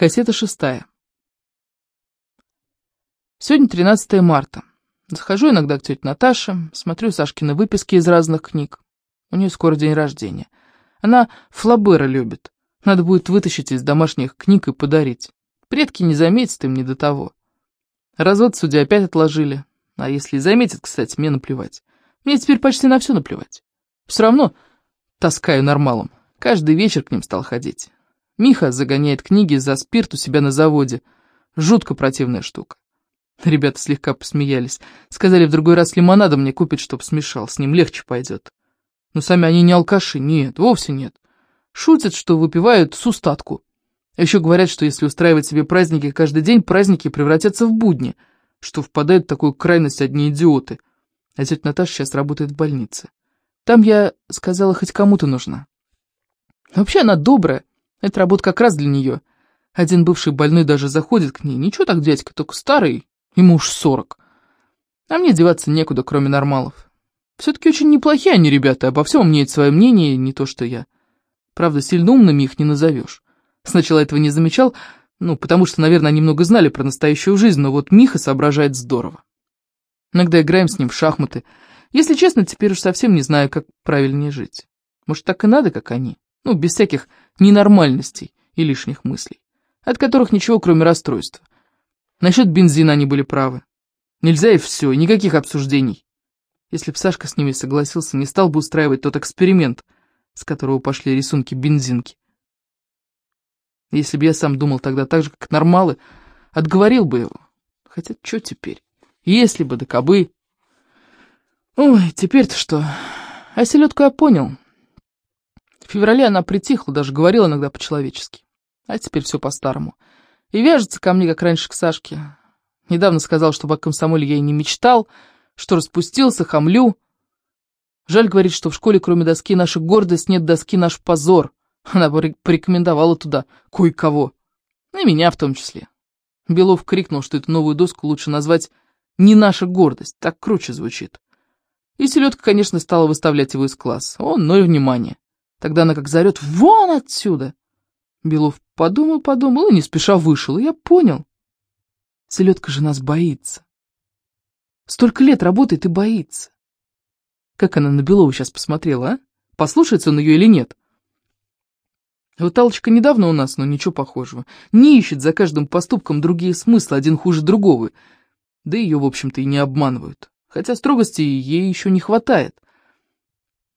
Кассета шестая. Сегодня 13 марта. Захожу иногда к тете Наташе, смотрю Сашкины выписки из разных книг. У нее скоро день рождения. Она Флабера любит. Надо будет вытащить из домашних книг и подарить. Предки не заметят, им не до того. Развод судья опять отложили. А если и заметят, кстати, мне наплевать. Мне теперь почти на все наплевать. Все равно таскаю нормалом. Каждый вечер к ним стал ходить. Миха загоняет книги за спирт у себя на заводе. Жутко противная штука. Ребята слегка посмеялись. Сказали, в другой раз лимонада мне купит, чтоб смешал, с ним легче пойдет. Но сами они не алкаши, нет, вовсе нет. Шутят, что выпивают с устатку. А еще говорят, что если устраивать себе праздники каждый день, праздники превратятся в будни, что впадают в такую крайность одни идиоты. А тетя Наташа сейчас работает в больнице. Там, я сказала, хоть кому-то нужна. Вообще она добрая, эта работа как раз для нее. Один бывший больной даже заходит к ней. Ничего так, дядька, только старый, ему уж сорок. А мне деваться некуда, кроме нормалов. Все-таки очень неплохие они ребята, обо всем имеют свое мнение, не то что я. Правда, сильно умными их не назовешь. Сначала этого не замечал, ну, потому что, наверное, они много знали про настоящую жизнь, но вот Миха соображает здорово. Иногда играем с ним в шахматы. Если честно, теперь уж совсем не знаю, как правильнее жить. Может, так и надо, как они? Ну, без всяких ненормальностей и лишних мыслей, от которых ничего, кроме расстройства. Насчет бензина они были правы. Нельзя и все, и никаких обсуждений. Если б Сашка с ними согласился, не стал бы устраивать тот эксперимент, с которого пошли рисунки бензинки. Если бы я сам думал тогда так же, как нормалы, отговорил бы его. Хотя, что теперь? Если бы, да кобы. Ой, теперь-то что? А селедку я понял. В феврале она притихла, даже говорила иногда по-человечески. А теперь все по-старому. И вяжется ко мне, как раньше, к Сашке. Недавно сказал, что о комсомоле я и не мечтал, что распустился, хамлю. Жаль, говорит, что в школе, кроме доски «Наша гордость», нет доски «Наш позор». Она бы порекомендовала туда кое-кого. И меня в том числе. Белов крикнул, что эту новую доску лучше назвать «Не наша гордость», так круче звучит. И селедка, конечно, стала выставлять его из класса. Он ноль внимания. Тогда она как зарет «Вон отсюда!» Белов подумал-подумал и не спеша вышел, и я понял. Селедка же нас боится. Столько лет работает и боится. Как она на Белова сейчас посмотрела, а? Послушается он ее или нет? Вот Алочка недавно у нас, но ничего похожего. Не ищет за каждым поступком другие смыслы, один хуже другого. Да ее, в общем-то, и не обманывают. Хотя строгости ей еще не хватает.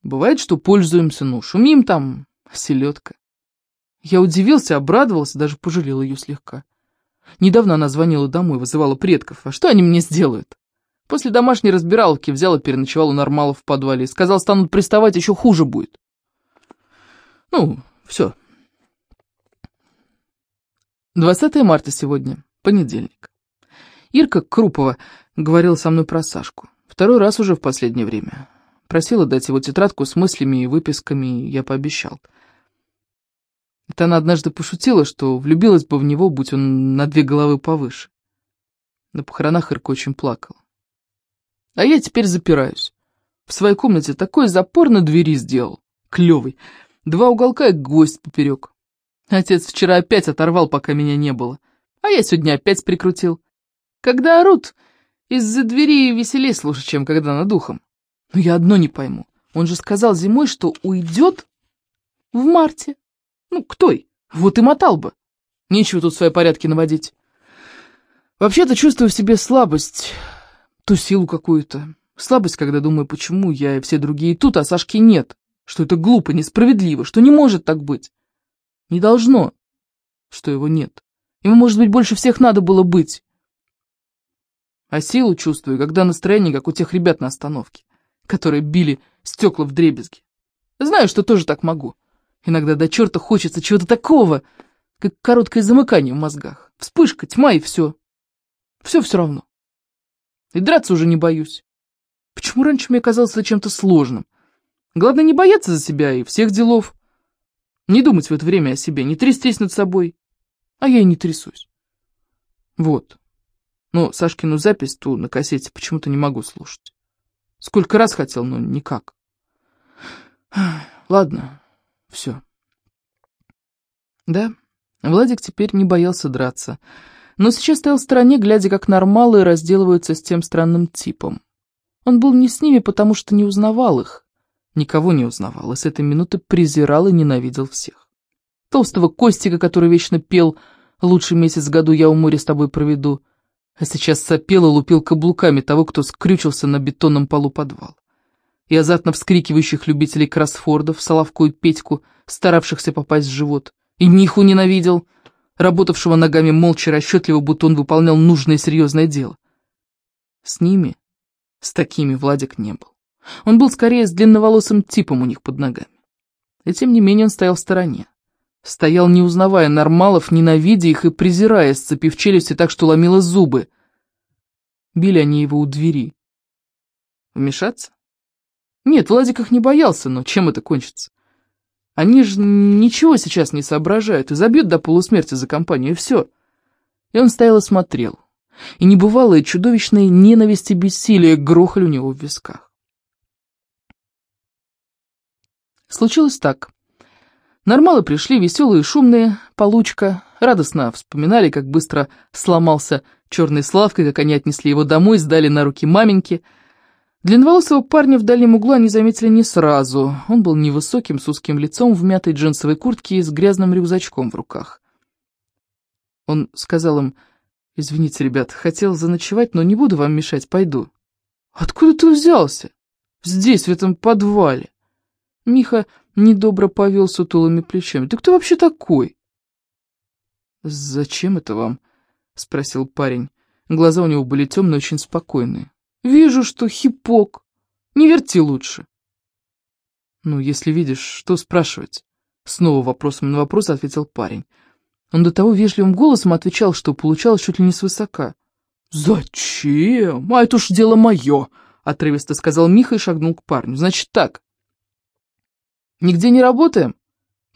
Бывает, что пользуемся, ну, шумим там, селедка. Я удивился, обрадовался, даже пожалел ее слегка. Недавно она звонила домой, вызывала предков. А что они мне сделают? После домашней разбиралки взяла, переночевала нормалов в подвале и сказал, станут приставать, еще хуже будет. Ну, все. 20 марта сегодня, понедельник. Ирка Крупова говорила со мной про Сашку. Второй раз уже в последнее время. Просила дать его тетрадку с мыслями и выписками, и я пообещал. Это она однажды пошутила, что влюбилась бы в него, будь он на две головы повыше. На похоронах Ирка очень плакала. А я теперь запираюсь. В своей комнате такой запор на двери сделал. Клевый. Два уголка и гвоздь поперек. Отец вчера опять оторвал, пока меня не было. А я сегодня опять прикрутил. Когда орут, из-за двери веселее слушать, чем когда над духом. Но я одно не пойму. Он же сказал зимой, что уйдет в марте. Ну, к той. Вот и мотал бы. Нечего тут свои порядки наводить. Вообще-то чувствую в себе слабость, ту силу какую-то. Слабость, когда думаю, почему я и все другие тут, а Сашки нет. Что это глупо, несправедливо, что не может так быть. Не должно, что его нет. Ему, может быть, больше всех надо было быть. А силу чувствую, когда настроение, как у тех ребят на остановке которые били стекла в дребезги. Знаю, что тоже так могу. Иногда до черта хочется чего-то такого, как короткое замыкание в мозгах. Вспышка, тьма и все. Все все равно. И драться уже не боюсь. Почему раньше мне казалось это чем-то сложным? Главное не бояться за себя и всех делов. Не думать в это время о себе, не трястись над собой. А я и не трясусь. Вот. Но Сашкину запись ту на кассете почему-то не могу слушать. Сколько раз хотел, но никак. Ладно, все. Да, Владик теперь не боялся драться, но сейчас стоял в стороне, глядя, как нормалы разделываются с тем странным типом. Он был не с ними, потому что не узнавал их. Никого не узнавал, и с этой минуты презирал и ненавидел всех. Толстого Костика, который вечно пел «Лучший месяц в году я у моря с тобой проведу», а сейчас сопел и лупил каблуками того, кто скрючился на бетонном полу подвала. И азартно вскрикивающих любителей кроссфордов, Соловку и Петьку, старавшихся попасть в живот. И Миху ненавидел, работавшего ногами молча расчетливо, будто он выполнял нужное серьезное дело. С ними, с такими Владик не был. Он был скорее с длинноволосым типом у них под ногами. И тем не менее он стоял в стороне. Стоял, не узнавая нормалов, ненавидя их и презирая, сцепив челюсти так, что ломило зубы. Били они его у двери. Вмешаться? Нет, Владик их не боялся, но чем это кончится? Они же ничего сейчас не соображают и забьют до полусмерти за компанию, и все. И он стоял и смотрел. И небывалые чудовищные ненависти и бессилие грохали у него в висках. Случилось так. Нормалы пришли, веселые и шумные, получка, радостно вспоминали, как быстро сломался черный Славка, как они отнесли его домой, сдали на руки маменьки. Длинноволосого парня в дальнем углу они заметили не сразу. Он был невысоким, с узким лицом, в мятой джинсовой куртке и с грязным рюкзачком в руках. Он сказал им, «Извините, ребят, хотел заночевать, но не буду вам мешать, пойду». «Откуда ты взялся?» «Здесь, в этом подвале». Миха недобро повел сутулыми плечами. «Ты кто вообще такой?» «Зачем это вам?» — спросил парень. Глаза у него были темные, очень спокойные. «Вижу, что хипок. Не верти лучше». «Ну, если видишь, что спрашивать?» Снова вопросом на вопрос ответил парень. Он до того вежливым голосом отвечал, что получалось чуть ли не свысока. «Зачем? А это уж дело мое!» — отрывисто сказал Миха и шагнул к парню. «Значит так, Нигде не работаем?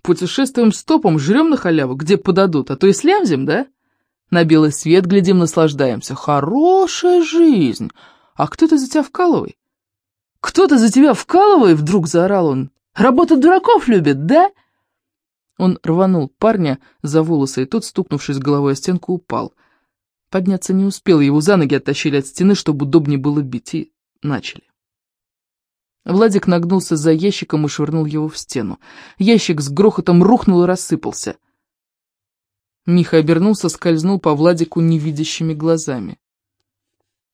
Путешествуем стопом, жрем на халяву, где подадут, а то и слямзим, да? На белый свет глядим, наслаждаемся. Хорошая жизнь. А кто-то за тебя вкалывай. Кто-то за тебя вкалывай, вдруг заорал он. Работа дураков любит, да? Он рванул парня за волосы, и тот, стукнувшись головой о стенку, упал. Подняться не успел, его за ноги оттащили от стены, чтобы удобнее было бить, и начали. Владик нагнулся за ящиком и швырнул его в стену. Ящик с грохотом рухнул и рассыпался. Миха обернулся, скользнул по Владику невидящими глазами.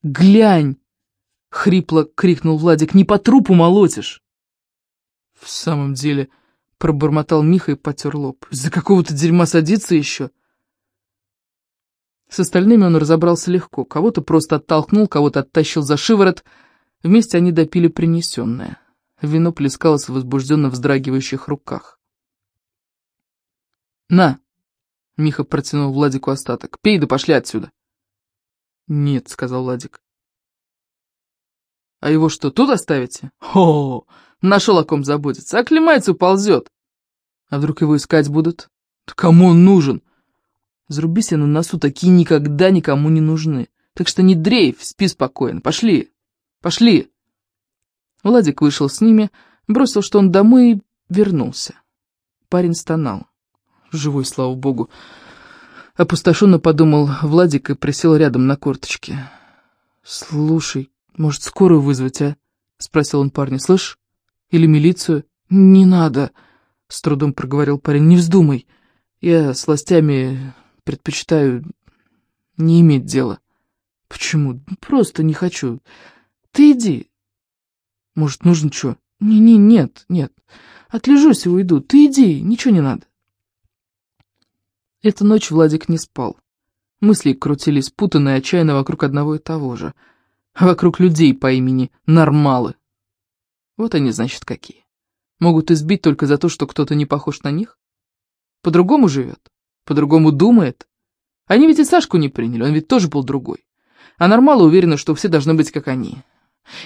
«Глянь!» — хрипло крикнул Владик. «Не по трупу молотишь!» «В самом деле...» — пробормотал Миха и потер лоб. «Из-за какого-то дерьма садиться еще?» С остальными он разобрался легко. Кого-то просто оттолкнул, кого-то оттащил за шиворот — Вместе они допили принесенное. Вино плескалось в возбужденно вздрагивающих руках. «На!» — Миха протянул Владику остаток. «Пей да пошли отсюда!» «Нет», — сказал Владик. «А его что, тут оставите?» «О, нашел о ком заботиться. Оклемается и ползет. А вдруг его искать будут? кому он нужен? Зарубись на носу, такие никогда никому не нужны. Так что не дрейф, спи спокойно. Пошли!» Пошли!» Владик вышел с ними, бросил, что он домой и вернулся. Парень стонал. Живой, слава богу. Опустошенно подумал Владик и присел рядом на корточке. «Слушай, может, скорую вызвать, а?» — спросил он парня. «Слышь? Или милицию?» «Не надо», — с трудом проговорил парень. «Не вздумай. Я с властями предпочитаю не иметь дела». «Почему? Просто не хочу. Ты иди. Может, нужно что? Не-не, нет, нет. Отлежусь и уйду. Ты иди, ничего не надо. Эту ночь Владик не спал. Мысли крутились путанно и отчаянно вокруг одного и того же. Вокруг людей по имени Нормалы. Вот они, значит, какие. Могут избить только за то, что кто-то не похож на них? По-другому живет? По-другому думает? Они ведь и Сашку не приняли, он ведь тоже был другой. А Нормалы уверены, что все должны быть как они.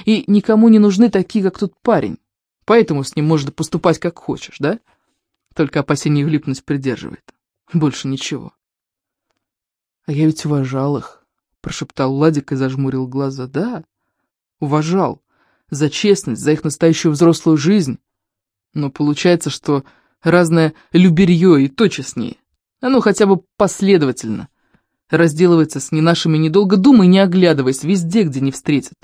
И никому не нужны такие, как тот парень. Поэтому с ним можно поступать как хочешь, да? Только опасение влипнуть придерживает. Больше ничего. А я ведь уважал их, прошептал Ладик и зажмурил глаза. Да, уважал. За честность, за их настоящую взрослую жизнь. Но получается, что разное люберье и то честнее. Ну хотя бы последовательно. Разделывается с не нашими, недолго думая, не оглядываясь, везде, где не встретит.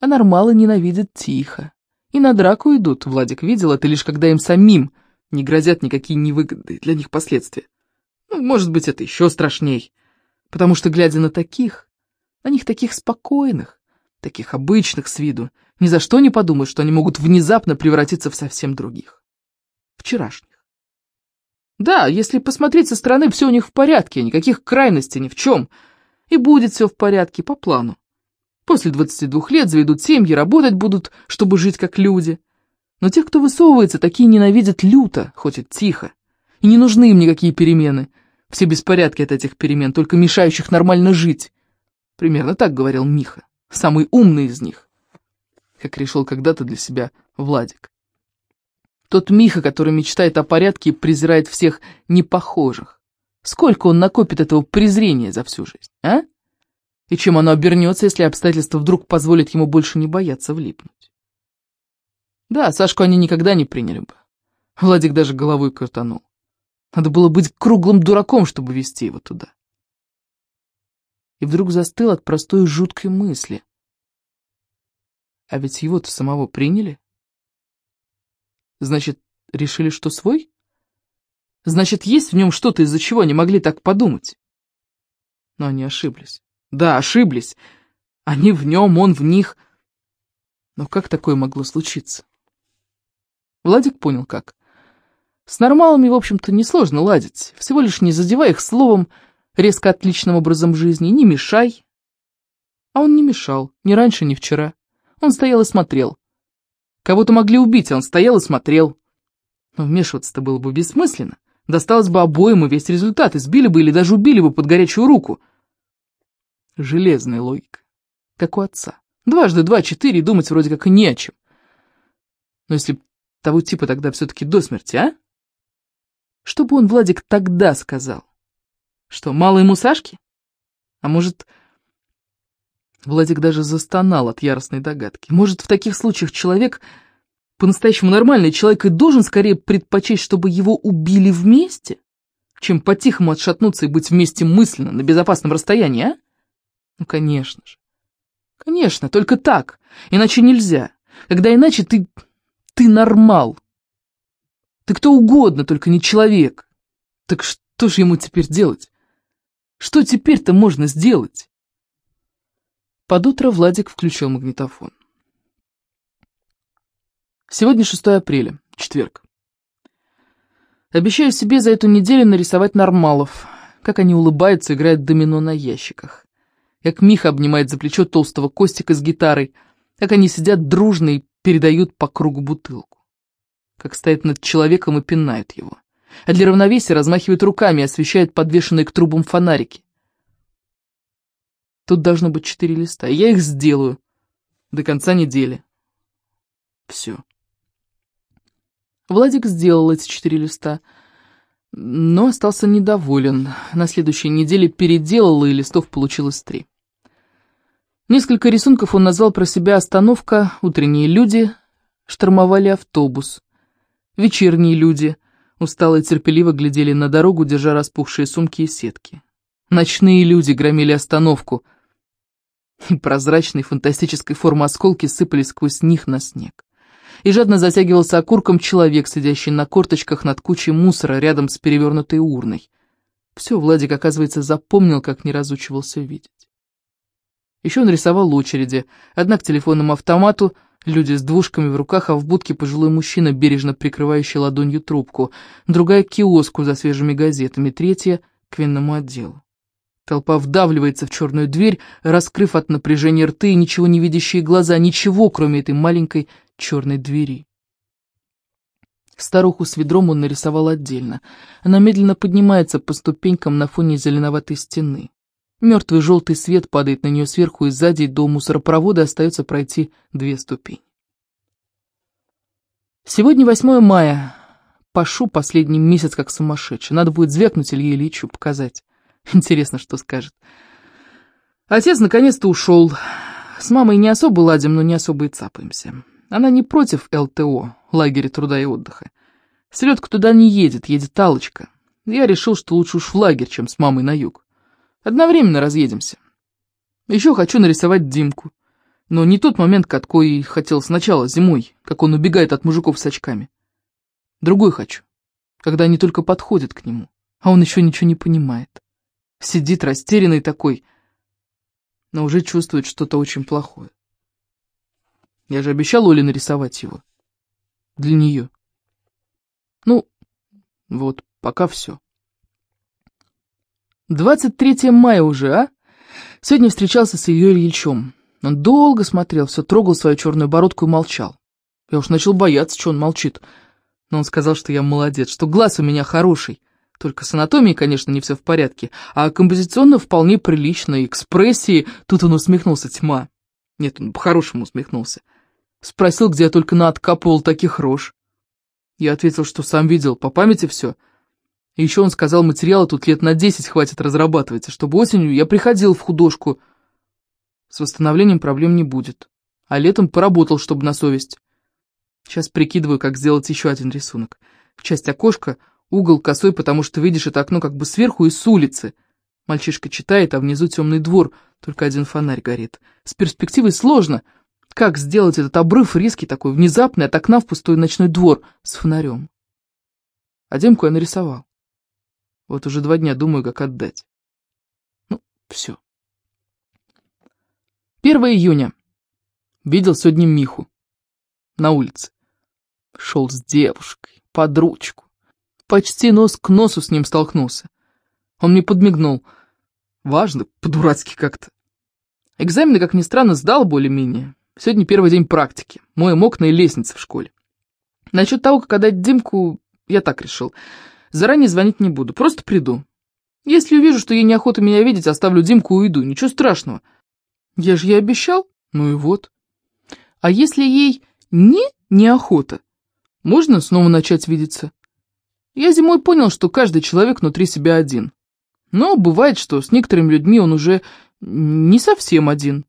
А нормалы ненавидят тихо. И на драку идут, Владик видел это лишь когда им самим не грозят никакие невыгодные для них последствия. Ну, может быть, это еще страшней. Потому что, глядя на таких, на них таких спокойных, таких обычных с виду, ни за что не подумают, что они могут внезапно превратиться в совсем других. Вчерашних. Да, если посмотреть со стороны, все у них в порядке, никаких крайностей ни в чем. И будет все в порядке, по плану. После 22 лет заведут семьи, работать будут, чтобы жить как люди. Но тех, кто высовывается, такие ненавидят люто, хоть тихо. И не нужны им никакие перемены. Все беспорядки от этих перемен, только мешающих нормально жить. Примерно так говорил Миха, самый умный из них. Как решил когда-то для себя Владик. Тот Миха, который мечтает о порядке и презирает всех непохожих. Сколько он накопит этого презрения за всю жизнь, а? И чем оно обернется, если обстоятельства вдруг позволят ему больше не бояться влипнуть? Да, Сашку они никогда не приняли бы. Владик даже головой крутанул. Надо было быть круглым дураком, чтобы вести его туда. И вдруг застыл от простой жуткой мысли. А ведь его-то самого приняли. Значит, решили, что свой? Значит, есть в нем что-то, из-за чего они могли так подумать. Но они ошиблись. Да, ошиблись. Они в нем, он в них. Но как такое могло случиться? Владик понял, как. С нормалами, в общем-то, несложно ладить. Всего лишь не задевай их словом, резко отличным образом жизни, не мешай. А он не мешал, ни раньше, ни вчера. Он стоял и смотрел. Кого-то могли убить, а он стоял и смотрел. Но вмешиваться-то было бы бессмысленно. Досталось бы обоим и весь результат, избили бы или даже убили бы под горячую руку. Железная логика, как у отца. Дважды два — четыре, думать вроде как и не о чем. Но если того типа тогда все-таки до смерти, а? Что бы он, Владик, тогда сказал? Что, мало ему Сашки? А может... Владик даже застонал от яростной догадки. Может, в таких случаях человек, по-настоящему нормальный человек, и должен скорее предпочесть, чтобы его убили вместе, чем по-тихому отшатнуться и быть вместе мысленно, на безопасном расстоянии, а? Ну, конечно же. Конечно, только так. Иначе нельзя. Когда иначе ты ты нормал. Ты кто угодно, только не человек. Так что же ему теперь делать? Что теперь-то можно сделать? Под утро Владик включил магнитофон. Сегодня 6 апреля, четверг. Обещаю себе за эту неделю нарисовать нормалов, как они улыбаются, играют домино на ящиках. Как Миха обнимает за плечо толстого Костика с гитарой, как они сидят дружно и передают по кругу бутылку. Как стоят над человеком и пинают его. А для равновесия размахивают руками и освещают подвешенные к трубам фонарики. Тут должно быть четыре листа, и я их сделаю до конца недели. Все. Владик сделал эти четыре листа, но остался недоволен. На следующей неделе переделал, и листов получилось три. Несколько рисунков он назвал про себя «Остановка», «Утренние люди», «Штормовали автобус», «Вечерние люди», устало и терпеливо глядели на дорогу, держа распухшие сумки и сетки. «Ночные люди» громили остановку, и прозрачной фантастической формы осколки сыпались сквозь них на снег. И жадно затягивался окурком человек, сидящий на корточках над кучей мусора рядом с перевернутой урной. Все Владик, оказывается, запомнил, как не разучивался видеть. Еще он рисовал очереди. Одна к телефонному автомату, люди с двушками в руках, а в будке пожилой мужчина, бережно прикрывающий ладонью трубку. Другая к киоску за свежими газетами, третья к винному отделу. Толпа вдавливается в черную дверь, раскрыв от напряжения рты и ничего не видящие глаза, ничего, кроме этой маленькой черной двери. Старуху с ведром он нарисовал отдельно. Она медленно поднимается по ступенькам на фоне зеленоватой стены. Мертвый желтый свет падает на нее сверху и сзади, до мусоропровода остается пройти две ступени. Сегодня 8 мая. Пашу последний месяц как сумасшедший. Надо будет звякнуть Илье Ильичу, показать. Интересно, что скажет. Отец наконец-то ушел. С мамой не особо ладим, но не особо и цапаемся. Она не против ЛТО, лагеря труда и отдыха. Селедка туда не едет, едет Алочка. Я решил, что лучше уж в лагерь, чем с мамой на юг. Одновременно разъедемся. Еще хочу нарисовать Димку. Но не тот момент, какой хотел сначала, зимой, как он убегает от мужиков с очками. Другой хочу, когда они только подходят к нему, а он еще ничего не понимает. Сидит растерянный такой, но уже чувствует что-то очень плохое. Я же обещал Оле нарисовать его. Для нее. Ну, вот, пока все. 23 мая уже, а? Сегодня встречался с ее Ильичом. Он долго смотрел, все трогал свою черную бородку и молчал. Я уж начал бояться, что он молчит. Но он сказал, что я молодец, что глаз у меня хороший. Только с анатомией, конечно, не все в порядке, а композиционно вполне прилично, экспрессии... Тут он усмехнулся, тьма. Нет, он по-хорошему усмехнулся. Спросил, где я только наоткапывал таких рож. Я ответил, что сам видел, по памяти все. И еще он сказал, материала тут лет на десять хватит разрабатывать, чтобы осенью я приходил в художку. С восстановлением проблем не будет. А летом поработал, чтобы на совесть. Сейчас прикидываю, как сделать еще один рисунок. Часть окошка, угол косой, потому что видишь это окно как бы сверху и с улицы. Мальчишка читает, а внизу темный двор, только один фонарь горит. С перспективой сложно — как сделать этот обрыв риски такой, внезапный, от окна в пустой ночной двор с фонарем? А демку я нарисовал. Вот уже два дня думаю, как отдать. Ну, все. 1 июня. Видел сегодня Миху. На улице. Шел с девушкой, под ручку. Почти нос к носу с ним столкнулся. Он мне подмигнул. Важно, по-дурацки как-то. Экзамены, как ни странно, сдал более-менее. Сегодня первый день практики. Моем окна и лестница в школе. Насчет того, как отдать Димку, я так решил. Заранее звонить не буду, просто приду. Если увижу, что ей неохота меня видеть, оставлю Димку и уйду, ничего страшного. Я же ей обещал, ну и вот. А если ей не неохота, можно снова начать видеться? Я зимой понял, что каждый человек внутри себя один. Но бывает, что с некоторыми людьми он уже не совсем один.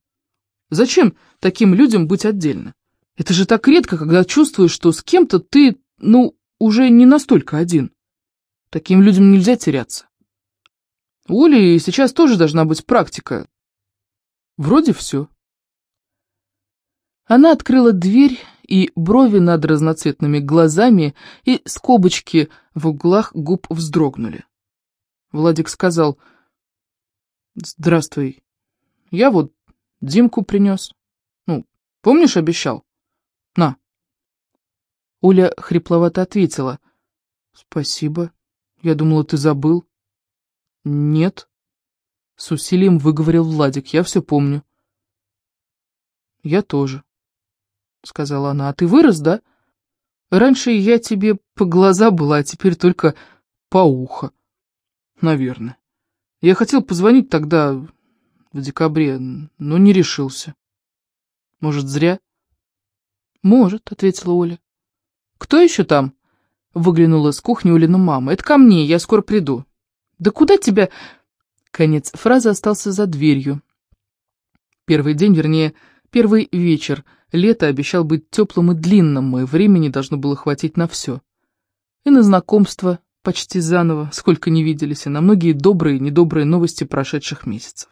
Зачем таким людям быть отдельно? Это же так редко, когда чувствуешь, что с кем-то ты, ну, уже не настолько один. Таким людям нельзя теряться. У Оли сейчас тоже должна быть практика. Вроде все. Она открыла дверь, и брови над разноцветными глазами и скобочки в углах губ вздрогнули. Владик сказал, «Здравствуй. Я вот Димку принес. Ну, помнишь, обещал? На. Оля хрипловато ответила. Спасибо. Я думала, ты забыл. Нет. С усилием выговорил Владик. Я все помню. Я тоже, сказала она. А ты вырос, да? Раньше я тебе по глаза была, а теперь только по ухо. Наверное. Я хотел позвонить тогда, в декабре, но не решился. Может, зря? Может, ответила Оля. Кто еще там? Выглянула с кухни Олина мама. Это ко мне, я скоро приду. Да куда тебя... Конец фразы остался за дверью. Первый день, вернее, первый вечер. Лето обещал быть теплым и длинным, и времени должно было хватить на все. И на знакомство почти заново, сколько не виделись, и на многие добрые и недобрые новости прошедших месяцев.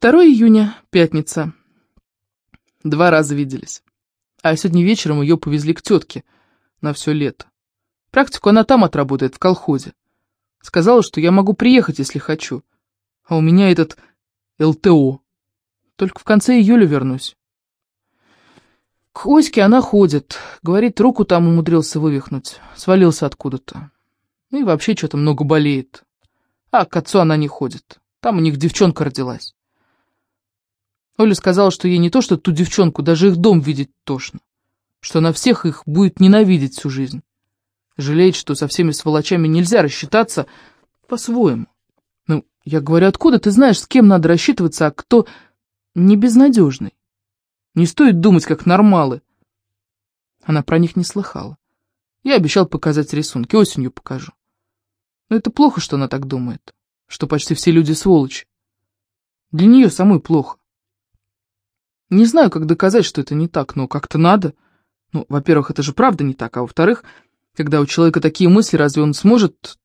2 июня, пятница. Два раза виделись. А сегодня вечером ее повезли к тетке на все лето. Практику она там отработает, в колхозе. Сказала, что я могу приехать, если хочу. А у меня этот ЛТО. Только в конце июля вернусь. К Оське она ходит. Говорит, руку там умудрился вывихнуть. Свалился откуда-то. Ну и вообще что-то много болеет. А к отцу она не ходит. Там у них девчонка родилась. Оля сказала, что ей не то, что ту девчонку, даже их дом видеть тошно. Что она всех их будет ненавидеть всю жизнь. Жалеет, что со всеми сволочами нельзя рассчитаться по-своему. Ну, я говорю, откуда ты знаешь, с кем надо рассчитываться, а кто не безнадежный? Не стоит думать, как нормалы. Она про них не слыхала. Я обещал показать рисунки, осенью покажу. Но это плохо, что она так думает, что почти все люди сволочи. Для нее самой плохо. Не знаю, как доказать, что это не так, но как-то надо. Ну, во-первых, это же правда не так, а во-вторых, Когда у человека такие мысли, разве он сможет,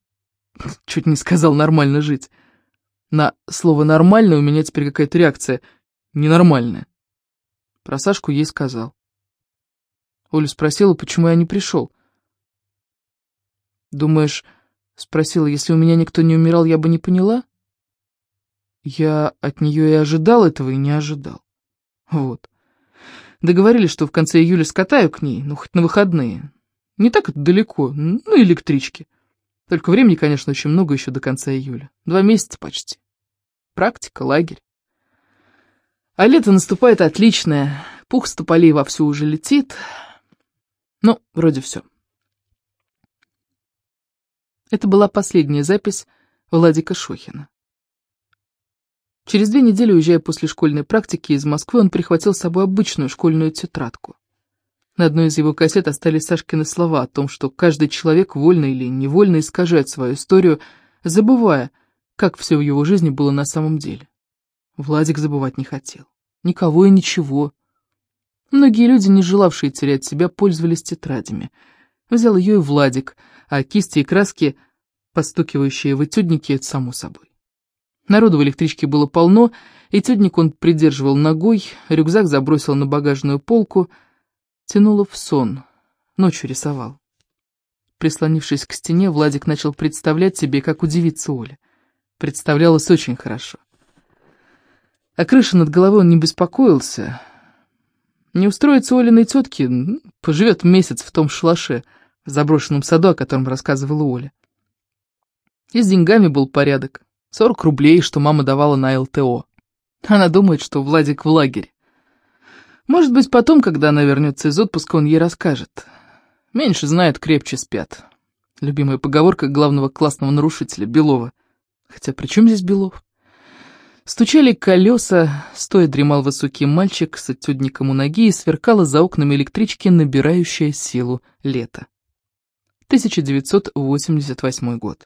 чуть не сказал, нормально жить? На слово «нормально» у меня теперь какая-то реакция ненормальная. Про Сашку ей сказал. Оля спросила, почему я не пришел. «Думаешь, — спросила, — если у меня никто не умирал, я бы не поняла?» Я от нее и ожидал этого, и не ожидал. Вот. Договорились, что в конце июля скатаю к ней, ну, хоть на выходные. Не так это далеко, ну, электрички. Только времени, конечно, очень много еще до конца июля. Два месяца почти. Практика, лагерь. А лето наступает отличное. Пух с тополей вовсю уже летит. Ну, вроде все. Это была последняя запись Владика Шохина. Через две недели, уезжая после школьной практики из Москвы, он прихватил с собой обычную школьную тетрадку. На одной из его кассет остались Сашкины слова о том, что каждый человек вольно или невольно искажает свою историю, забывая, как все в его жизни было на самом деле. Владик забывать не хотел. Никого и ничего. Многие люди, не желавшие терять себя, пользовались тетрадями. Взял ее и Владик, а кисти и краски, постукивающие в этюднике, само собой. Народу в электричке было полно, и тюдник он придерживал ногой, рюкзак забросил на багажную полку, тянуло в сон, ночью рисовал. Прислонившись к стене, Владик начал представлять себе, как удивится Оля. Представлялось очень хорошо. О крыше над головой он не беспокоился. Не устроится Олиной тетки, поживет месяц в том шалаше, в заброшенном саду, о котором рассказывала Оля. И с деньгами был порядок. 40 рублей, что мама давала на ЛТО. Она думает, что Владик в лагере. Может быть, потом, когда она вернется из отпуска, он ей расскажет. Меньше знают, крепче спят. Любимая поговорка главного классного нарушителя, Белова. Хотя при чем здесь Белов? Стучали колеса, стоя дремал высокий мальчик с отюдником у ноги и сверкало за окнами электрички, набирающая силу лето. 1988 год.